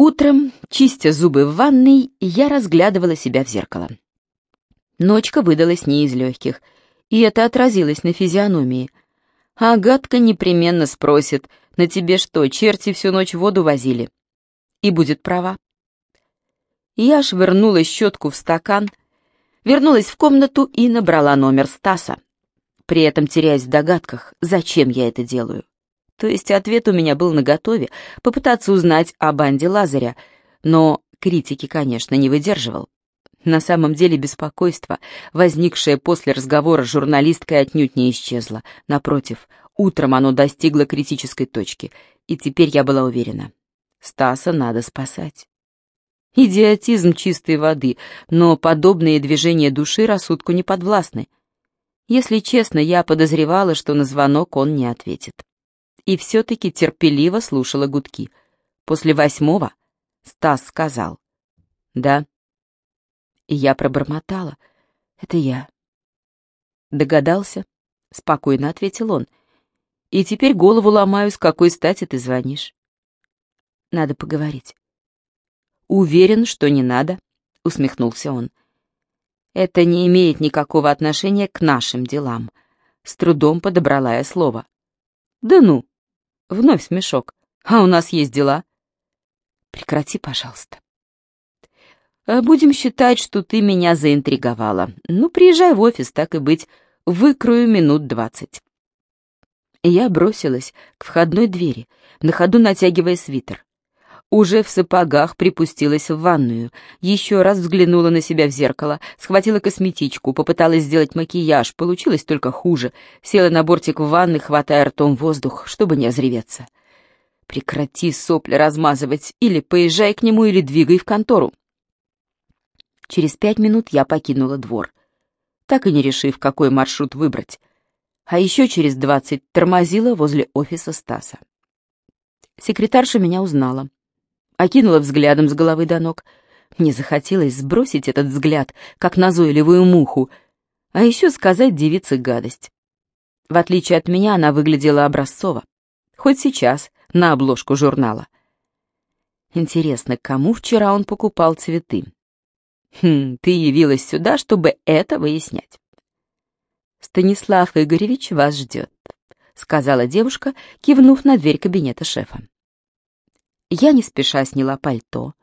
Утром, чистя зубы в ванной, я разглядывала себя в зеркало. Ночка выдалась не из легких, и это отразилось на физиономии. Агатка непременно спросит, на тебе что, черти всю ночь воду возили? И будет права. Я швырнула щетку в стакан, вернулась в комнату и набрала номер Стаса, при этом теряясь в догадках, зачем я это делаю. То есть ответ у меня был наготове, попытаться узнать о банде Лазаря, но критики, конечно, не выдерживал. На самом деле беспокойство, возникшее после разговора с журналисткой, отнюдь не исчезло. Напротив, утром оно достигло критической точки, и теперь я была уверена. Стаса надо спасать. Идиотизм чистой воды, но подобные движения души рассудку не подвластны. Если честно, я подозревала, что на звонок он не ответит. И все-таки терпеливо слушала гудки. После восьмого Стас сказал «Да». И я пробормотала. «Это я». «Догадался?» — спокойно ответил он. «И теперь голову ломаю, с какой стати ты звонишь?» «Надо поговорить». «Уверен, что не надо», — усмехнулся он. «Это не имеет никакого отношения к нашим делам». С трудом подобрала я слово. «Да ну!» — вновь смешок. «А у нас есть дела». «Прекрати, пожалуйста». Э, «Будем считать, что ты меня заинтриговала. Ну, приезжай в офис, так и быть. Выкрою минут двадцать». Я бросилась к входной двери, на ходу натягивая свитер. Уже в сапогах припустилась в ванную, еще раз взглянула на себя в зеркало, схватила косметичку, попыталась сделать макияж, получилось только хуже, села на бортик в ванны, хватая ртом воздух, чтобы не озреветься. «Прекрати сопли размазывать, или поезжай к нему, или двигай в контору». Через пять минут я покинула двор, так и не решив, какой маршрут выбрать. А еще через двадцать тормозила возле офиса Стаса. Секретарша меня узнала. Окинула взглядом с головы до ног. Мне захотелось сбросить этот взгляд, как назойливую муху, а еще сказать девице гадость. В отличие от меня, она выглядела образцово. Хоть сейчас, на обложку журнала. Интересно, кому вчера он покупал цветы? Хм, ты явилась сюда, чтобы это выяснять. Станислав Игоревич вас ждет, сказала девушка, кивнув на дверь кабинета шефа. Я не спеша сняла пальто,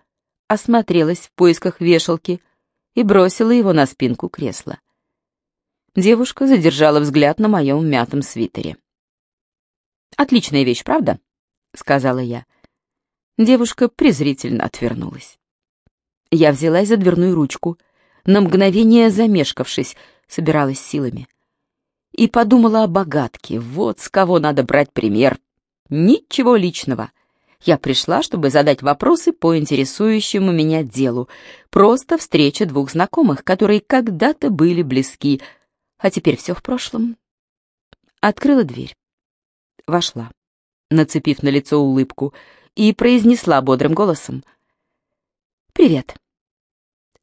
осмотрелась в поисках вешалки и бросила его на спинку кресла. Девушка задержала взгляд на моем мятом свитере. «Отличная вещь, правда?» — сказала я. Девушка презрительно отвернулась. Я взялась за дверную ручку, на мгновение замешкавшись, собиралась силами. И подумала о богатке, вот с кого надо брать пример. Ничего личного. Я пришла, чтобы задать вопросы по интересующему меня делу. Просто встреча двух знакомых, которые когда-то были близки, а теперь все в прошлом. Открыла дверь. Вошла, нацепив на лицо улыбку, и произнесла бодрым голосом. «Привет».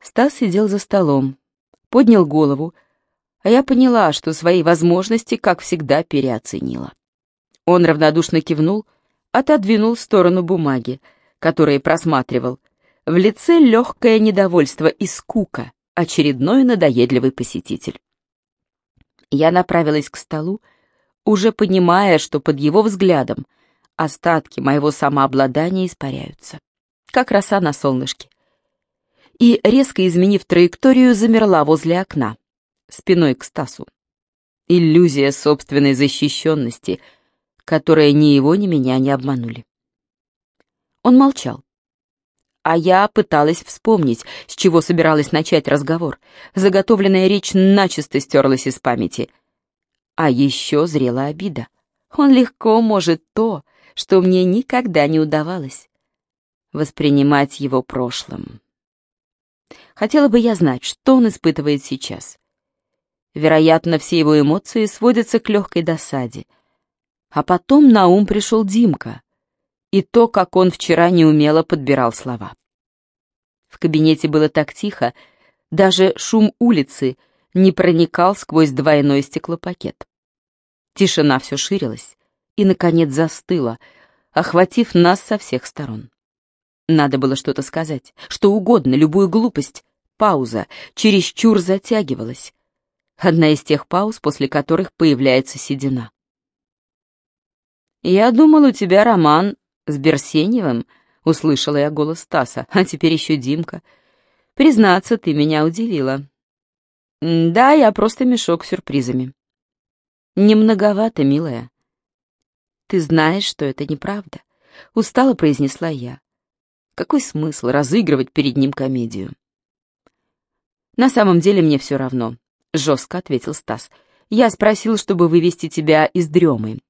Стас сидел за столом, поднял голову, а я поняла, что свои возможности, как всегда, переоценила. Он равнодушно кивнул, отодвинул в сторону бумаги, которые просматривал. В лице легкое недовольство и скука, очередной надоедливый посетитель. Я направилась к столу, уже понимая, что под его взглядом остатки моего самообладания испаряются, как роса на солнышке и, резко изменив траекторию, замерла возле окна, спиной к Стасу. Иллюзия собственной защищенности, которая ни его, ни меня не обманули. Он молчал. А я пыталась вспомнить, с чего собиралась начать разговор. Заготовленная речь начисто стерлась из памяти. А еще зрела обида. Он легко может то, что мне никогда не удавалось. Воспринимать его прошлым. Хотела бы я знать, что он испытывает сейчас. Вероятно, все его эмоции сводятся к легкой досаде. А потом на ум пришел Димка и то, как он вчера неумело подбирал слова. В кабинете было так тихо, даже шум улицы не проникал сквозь двойной стеклопакет. Тишина все ширилась и, наконец, застыла, охватив нас со всех сторон. Надо было что-то сказать, что угодно, любую глупость. Пауза чересчур затягивалась. Одна из тех пауз, после которых появляется седина. «Я думал, у тебя роман с Берсеневым», — услышала я голос Стаса, «а теперь еще Димка. Признаться, ты меня удивила». «Да, я просто мешок с сюрпризами». «Немноговато, милая». «Ты знаешь, что это неправда», — устало произнесла я. «Какой смысл разыгрывать перед ним комедию?» «На самом деле мне все равно», — жестко ответил Стас. «Я спросил, чтобы вывести тебя из дремы.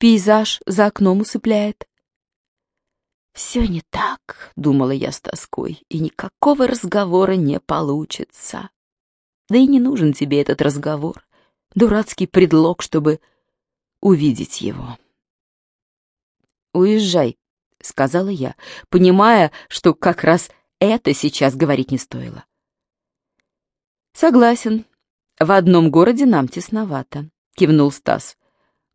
Пейзаж за окном усыпляет». «Все не так», — думала я с тоской, — «и никакого разговора не получится. Да и не нужен тебе этот разговор, дурацкий предлог, чтобы увидеть его». «Уезжай», — сказала я, понимая, что как раз это сейчас говорить не стоило. «Согласен. В одном городе нам тесновато», — кивнул Стас.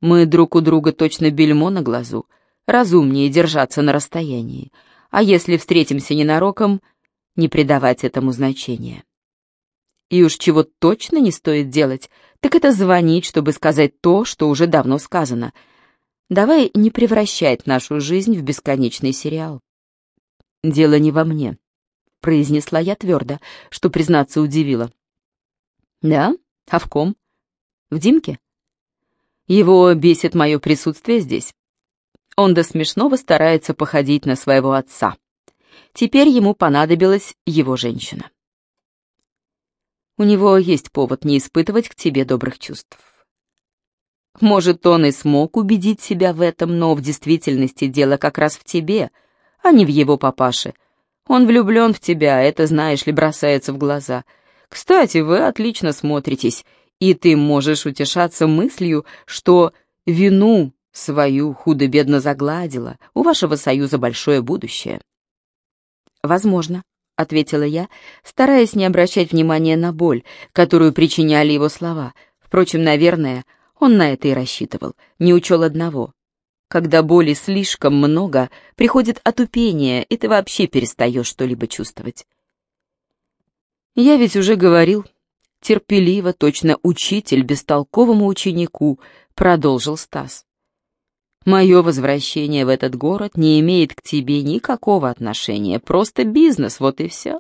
«Мы друг у друга точно бельмо на глазу. Разумнее держаться на расстоянии. А если встретимся ненароком, не придавать этому значения. И уж чего точно не стоит делать, так это звонить, чтобы сказать то, что уже давно сказано. Давай не превращать нашу жизнь в бесконечный сериал. Дело не во мне, произнесла я твердо, что, признаться, удивило. Да? А в ком? В Димке? Его бесит мое присутствие здесь. Он до смешного старается походить на своего отца. Теперь ему понадобилась его женщина. У него есть повод не испытывать к тебе добрых чувств. Может, он и смог убедить себя в этом, но в действительности дело как раз в тебе, а не в его папаше. Он влюблен в тебя, это, знаешь ли, бросается в глаза — кстати, вы отлично смотритесь, и ты можешь утешаться мыслью, что вину свою худо-бедно загладила, у вашего союза большое будущее. Возможно, — ответила я, стараясь не обращать внимания на боль, которую причиняли его слова. Впрочем, наверное, он на это и рассчитывал, не учел одного. Когда боли слишком много, приходит отупение, и ты вообще перестаешь что-либо чувствовать. Я ведь уже говорил, терпеливо, точно учитель бестолковому ученику, продолжил Стас. Мое возвращение в этот город не имеет к тебе никакого отношения, просто бизнес, вот и все.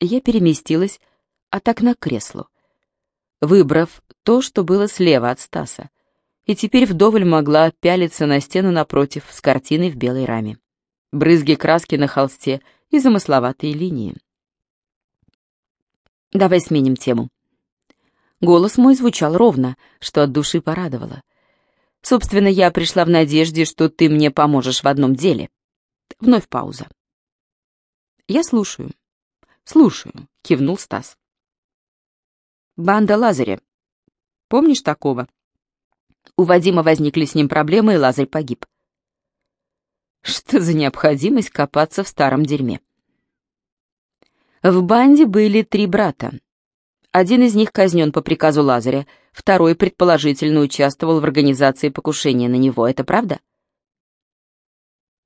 Я переместилась от окна к креслу, выбрав то, что было слева от Стаса, и теперь вдоволь могла пялиться на стену напротив с картиной в белой раме. Брызги краски на холсте и замысловатые линии. Давай сменим тему. Голос мой звучал ровно, что от души порадовало. Собственно, я пришла в надежде, что ты мне поможешь в одном деле. Вновь пауза. Я слушаю. Слушаю, кивнул Стас. Банда Лазаря. Помнишь такого? У Вадима возникли с ним проблемы, и Лазарь погиб. Что за необходимость копаться в старом дерьме? В банде были три брата. Один из них казнен по приказу Лазаря, второй предположительно участвовал в организации покушения на него. Это правда?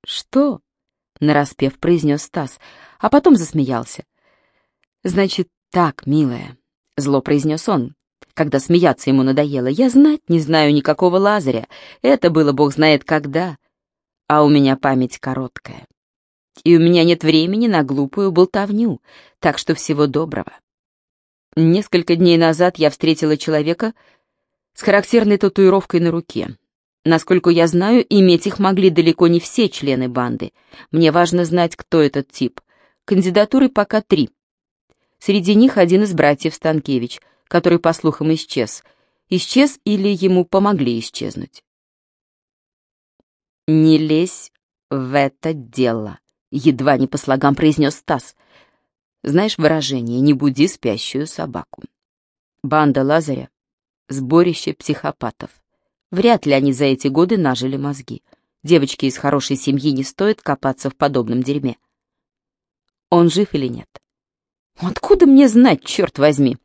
«Что?» — нараспев произнес Стас, а потом засмеялся. «Значит так, милая», — зло произнес он, когда смеяться ему надоело. «Я знать не знаю никакого Лазаря. Это было бог знает когда. А у меня память короткая и у меня нет времени на глупую болтовню, так что всего доброго. Несколько дней назад я встретила человека с характерной татуировкой на руке. Насколько я знаю, иметь их могли далеко не все члены банды. Мне важно знать, кто этот тип. Кандидатуры пока три. Среди них один из братьев Станкевич, который, по слухам, исчез. Исчез или ему помогли исчезнуть. «Не лезь в это дело», едва не по слогам произнес Стас. Знаешь выражение «не буди спящую собаку». Банда Лазаря — сборище психопатов. Вряд ли они за эти годы нажили мозги. Девочки из хорошей семьи не стоит копаться в подобном дерьме. Он жив или нет? Откуда мне знать, черт возьми?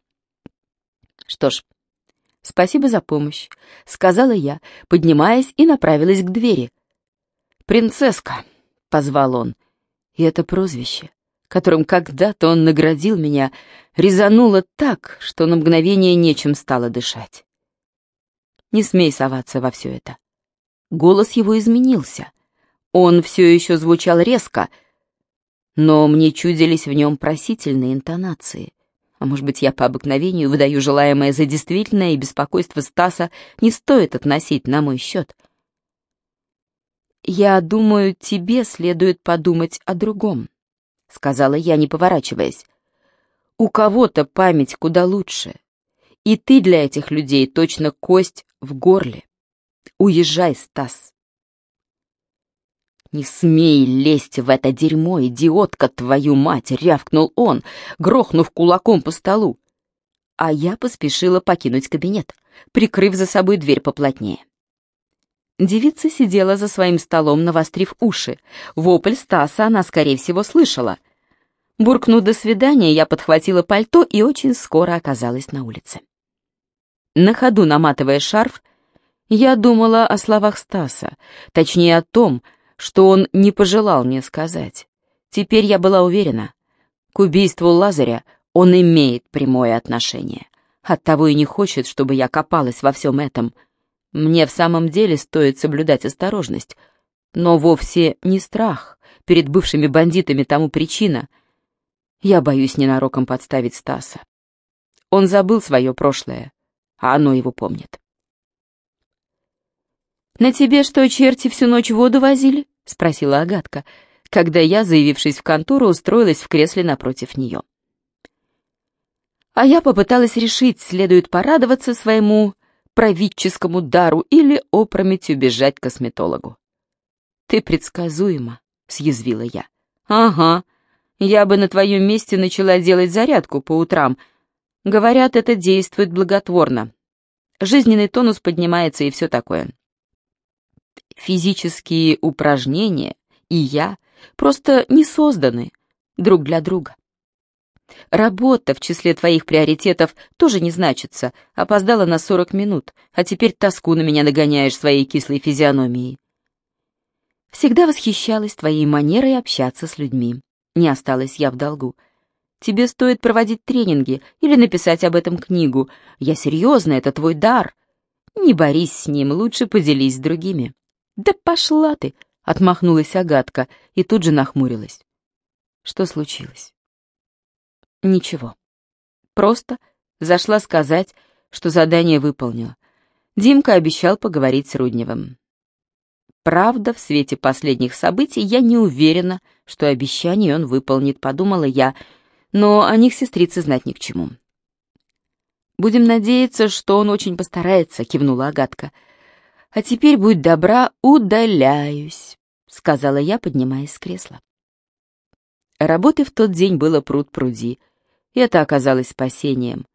Что ж, спасибо за помощь, сказала я, поднимаясь и направилась к двери. «Принцесска», — позвал он, — И это прозвище, которым когда-то он наградил меня, резануло так, что на мгновение нечем стало дышать. Не смей соваться во все это. Голос его изменился. Он все еще звучал резко, но мне чудились в нем просительные интонации. А может быть, я по обыкновению выдаю желаемое за действительное, и беспокойство Стаса не стоит относить на мой счет. «Я думаю, тебе следует подумать о другом», — сказала я, не поворачиваясь. «У кого-то память куда лучше, и ты для этих людей точно кость в горле. Уезжай, Стас». «Не смей лезть в это дерьмо, идиотка, твою мать!» — рявкнул он, грохнув кулаком по столу. А я поспешила покинуть кабинет, прикрыв за собой дверь поплотнее. Девица сидела за своим столом, навострив уши. Вопль Стаса она, скорее всего, слышала. Буркнув «до свидания», я подхватила пальто и очень скоро оказалась на улице. На ходу наматывая шарф, я думала о словах Стаса, точнее о том, что он не пожелал мне сказать. Теперь я была уверена, к убийству Лазаря он имеет прямое отношение. Оттого и не хочет, чтобы я копалась во всем этом. Мне в самом деле стоит соблюдать осторожность, но вовсе не страх. Перед бывшими бандитами тому причина. Я боюсь ненароком подставить Стаса. Он забыл свое прошлое, а оно его помнит. «На тебе что, черти всю ночь воду возили?» — спросила Агатка, когда я, заявившись в контору, устроилась в кресле напротив нее. А я попыталась решить, следует порадоваться своему правительскому дару или опрометью бежать к косметологу. «Ты предсказуема», — съязвила я. «Ага, я бы на твоем месте начала делать зарядку по утрам. Говорят, это действует благотворно. Жизненный тонус поднимается и все такое физические упражнения и я просто не созданы друг для друга. Работа в числе твоих приоритетов тоже не значится. Опоздала на 40 минут, а теперь тоску на меня нагоняешь своей кислой физиономией. Всегда восхищалась твоей манерой общаться с людьми. Не осталась я в долгу. Тебе стоит проводить тренинги или написать об этом книгу. Я серьезно, это твой дар. Не борись с ним, лучше поделись с другими. «Да пошла ты!» — отмахнулась Агатка и тут же нахмурилась. Что случилось? Ничего. Просто зашла сказать, что задание выполнила. Димка обещал поговорить с Рудневым. Правда, в свете последних событий я не уверена, что обещание он выполнит, подумала я, но о них сестрице знать ни к чему. «Будем надеяться, что он очень постарается», — кивнула Агатка. «А теперь, будь добра, удаляюсь», — сказала я, поднимаясь с кресла. Работы в тот день было пруд-пруди, и это оказалось спасением.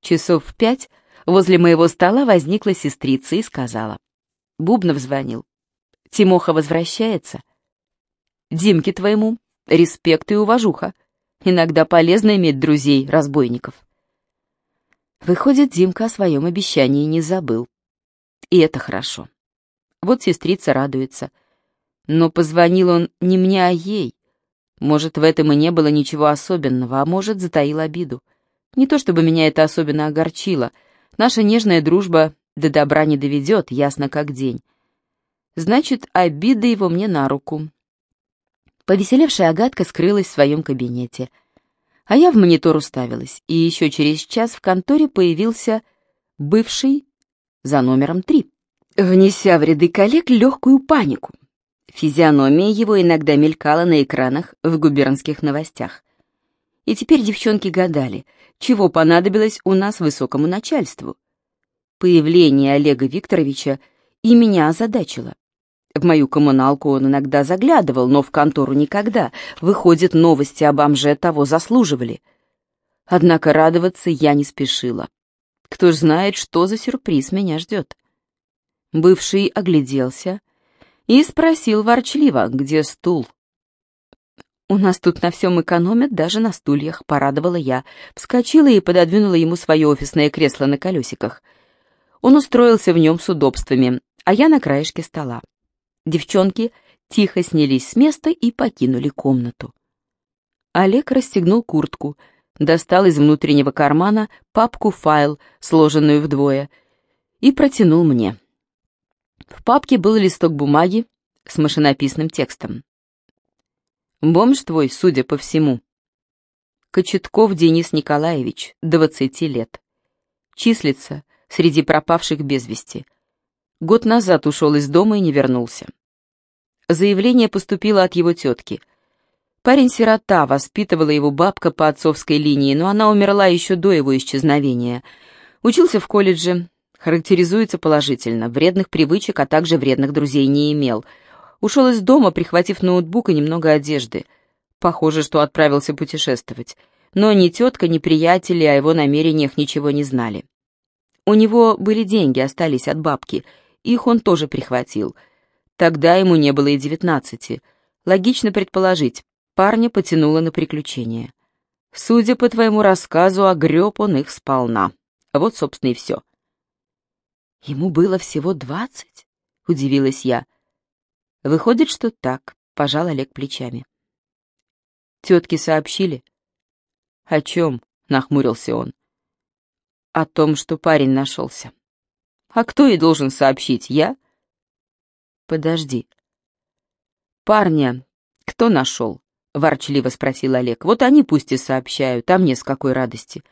Часов в пять возле моего стола возникла сестрица и сказала. Бубнов звонил. «Тимоха возвращается?» «Димке твоему респект и уважуха. Иногда полезно иметь друзей-разбойников». Выходит, Димка о своем обещании не забыл. И это хорошо. Вот сестрица радуется. Но позвонил он не мне, а ей. Может, в этом и не было ничего особенного, а может, затаил обиду. Не то чтобы меня это особенно огорчило. Наша нежная дружба до добра не доведет, ясно как день. Значит, обида его мне на руку. Повеселевшая Агатка скрылась в своем кабинете. А я в монитор уставилась, и еще через час в конторе появился бывший за номером три, внеся в ряды коллег легкую панику. Физиономия его иногда мелькала на экранах в губернских новостях. И теперь девчонки гадали, чего понадобилось у нас высокому начальству. Появление Олега Викторовича и меня озадачило. В мою коммуналку он иногда заглядывал, но в контору никогда. Выходит, новости об бомже того заслуживали. Однако радоваться я не спешила. Кто ж знает, что за сюрприз меня ждет. Бывший огляделся и спросил ворчливо, где стул. «У нас тут на всем экономят, даже на стульях», — порадовала я. Вскочила и пододвинула ему свое офисное кресло на колесиках. Он устроился в нем с удобствами, а я на краешке стола. Девчонки тихо снялись с места и покинули комнату. Олег расстегнул куртку, достал из внутреннего кармана папку-файл, сложенную вдвое, и протянул мне. В папке был листок бумаги с машинописным текстом. «Бомж твой, судя по всему. Кочетков Денис Николаевич, 20 лет. Числится среди пропавших без вести. Год назад ушел из дома и не вернулся. Заявление поступило от его тетки. Парень-сирота, воспитывала его бабка по отцовской линии, но она умерла еще до его исчезновения. Учился в колледже, характеризуется положительно, вредных привычек, а также вредных друзей не имел. Ушел из дома, прихватив ноутбук и немного одежды. Похоже, что отправился путешествовать. Но ни тетка, ни приятели о его намерениях ничего не знали. У него были деньги, остались от бабки. Их он тоже прихватил. Тогда ему не было и девятнадцати. Логично предположить, парня потянуло на приключения. Судя по твоему рассказу, огреб он их сполна. Вот, собственно, и все. Ему было всего двадцать? Удивилась я. Выходит, что так, пожал Олег плечами. Тетки сообщили. О чем? Нахмурился он. О том, что парень нашелся. А кто ей должен сообщить, я? Подожди. Парня кто нашел? Ворчливо спросил Олег. Вот они пусть и сообщают, а мне с какой радости.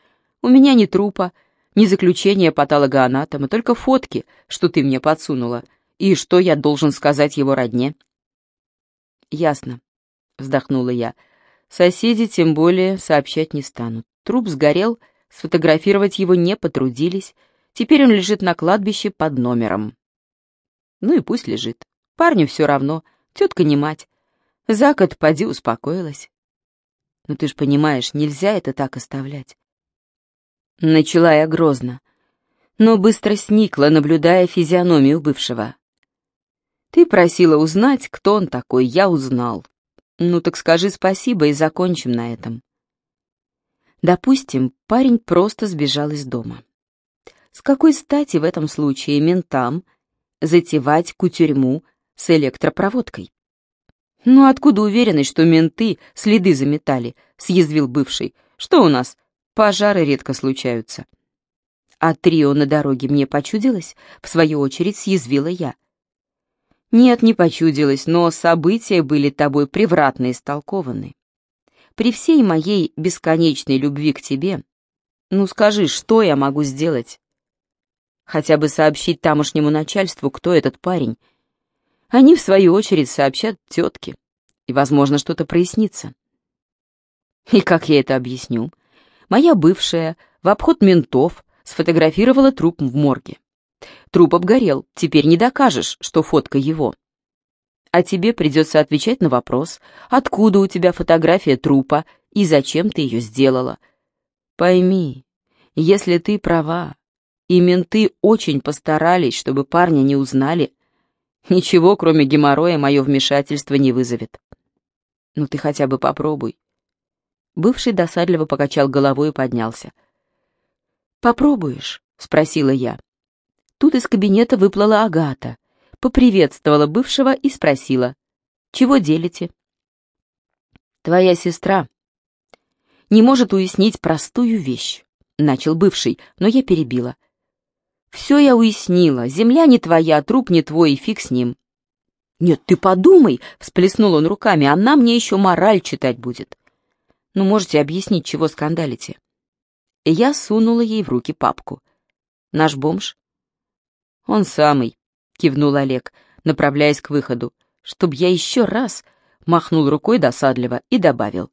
У меня ни трупа, ни заключения патологоанатома, только фотки, что ты мне подсунула. И что я должен сказать его родне? Ясно, вздохнула я. Соседи тем более сообщать не станут. Труп сгорел, сфотографировать его не потрудились. Теперь он лежит на кладбище под номером. Ну и пусть лежит. Парню все равно, тетка не мать. За год поди успокоилась. Ну ты ж понимаешь, нельзя это так оставлять. Начала я грозно, но быстро сникла, наблюдая физиономию бывшего. Ты просила узнать, кто он такой, я узнал. Ну так скажи спасибо и закончим на этом. Допустим, парень просто сбежал из дома. С какой стати в этом случае ментам затевать кутюрьму с электропроводкой? «Ну откуда уверенность, что менты следы заметали?» — съязвил бывший. «Что у нас? Пожары редко случаются. А трио на дороге мне почудилось, в свою очередь съязвила я. Нет, не почудилось, но события были тобой превратно истолкованы. При всей моей бесконечной любви к тебе, ну скажи, что я могу сделать? Хотя бы сообщить тамошнему начальству, кто этот парень. Они, в свою очередь, сообщат тетке, и, возможно, что-то прояснится. И как я это объясню? Моя бывшая в обход ментов сфотографировала труп в морге. Труп обгорел, теперь не докажешь, что фотка его. А тебе придется отвечать на вопрос, откуда у тебя фотография трупа и зачем ты ее сделала. Пойми, если ты права, и менты очень постарались, чтобы парня не узнали, ничего, кроме геморроя, мое вмешательство не вызовет. Ну ты хотя бы попробуй. Бывший досадливо покачал головой и поднялся. «Попробуешь?» — спросила я. Тут из кабинета выплыла Агата, поприветствовала бывшего и спросила. «Чего делите?» «Твоя сестра не может уяснить простую вещь», — начал бывший, но я перебила. «Все я уяснила. Земля не твоя, труп не твой, и фиг с ним». «Нет, ты подумай», — всплеснул он руками, — «она мне еще мораль читать будет». Ну, можете объяснить, чего скандалите?» И я сунула ей в руки папку. «Наш бомж?» «Он самый», — кивнул Олег, направляясь к выходу, чтоб я еще раз махнул рукой досадливо и добавил.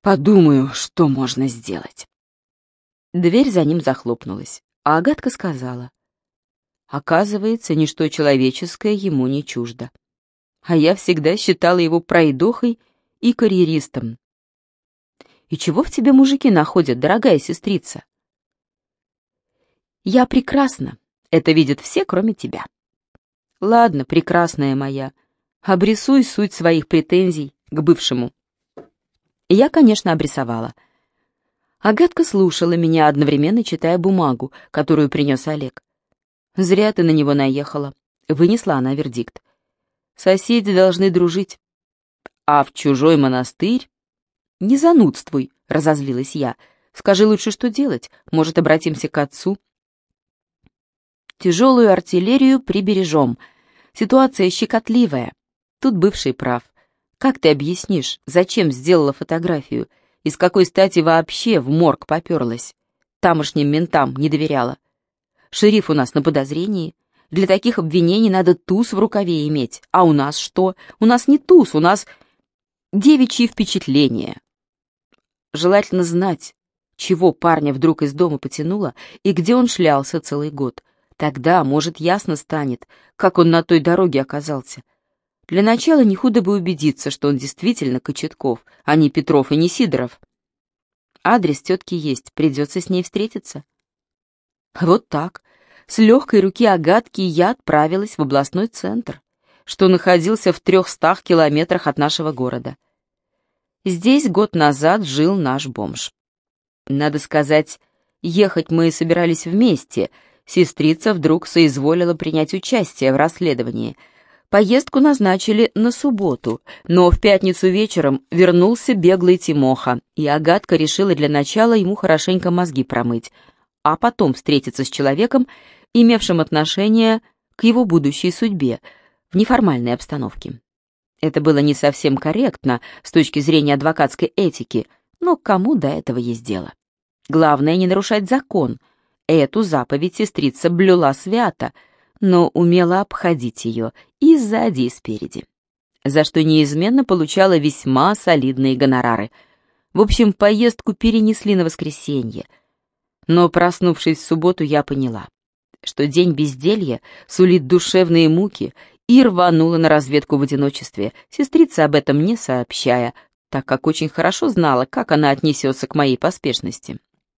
«Подумаю, что можно сделать». Дверь за ним захлопнулась, а Агатка сказала. Оказывается, ничто человеческое ему не чуждо. А я всегда считала его пройдохой и карьеристом, и чего в тебе мужики находят, дорогая сестрица? Я прекрасна. Это видят все, кроме тебя. Ладно, прекрасная моя. Обрисуй суть своих претензий к бывшему. Я, конечно, обрисовала. Агатка слушала меня, одновременно читая бумагу, которую принес Олег. Зря ты на него наехала. Вынесла она вердикт. Соседи должны дружить. А в чужой монастырь? Не занудствуй, разозлилась я. Скажи лучше, что делать. Может, обратимся к отцу? Тяжелую артиллерию прибережем. Ситуация щекотливая. Тут бывший прав. Как ты объяснишь, зачем сделала фотографию? И с какой стати вообще в морг поперлась? Тамошним ментам не доверяла. Шериф у нас на подозрении. Для таких обвинений надо туз в рукаве иметь. А у нас что? У нас не туз, у нас девичьи впечатления. Желательно знать, чего парня вдруг из дома потянуло и где он шлялся целый год. Тогда, может, ясно станет, как он на той дороге оказался. Для начала не худо бы убедиться, что он действительно Кочетков, а не Петров и не Сидоров. Адрес тетки есть, придется с ней встретиться. Вот так, с легкой руки Агатки я отправилась в областной центр, что находился в трехстах километрах от нашего города. Здесь год назад жил наш бомж. Надо сказать, ехать мы собирались вместе — сестрица вдруг соизволила принять участие в расследовании. Поездку назначили на субботу, но в пятницу вечером вернулся беглый Тимоха, и Агатка решила для начала ему хорошенько мозги промыть, а потом встретиться с человеком, имевшим отношение к его будущей судьбе в неформальной обстановке. Это было не совсем корректно с точки зрения адвокатской этики, но кому до этого есть дело? Главное не нарушать закон — Эту заповедь сестрица блюла свято, но умела обходить ее и сзади, и спереди, за что неизменно получала весьма солидные гонорары. В общем, поездку перенесли на воскресенье. Но, проснувшись в субботу, я поняла, что день безделья сулит душевные муки, и рванула на разведку в одиночестве, сестрица об этом не сообщая, так как очень хорошо знала, как она отнесется к моей поспешности.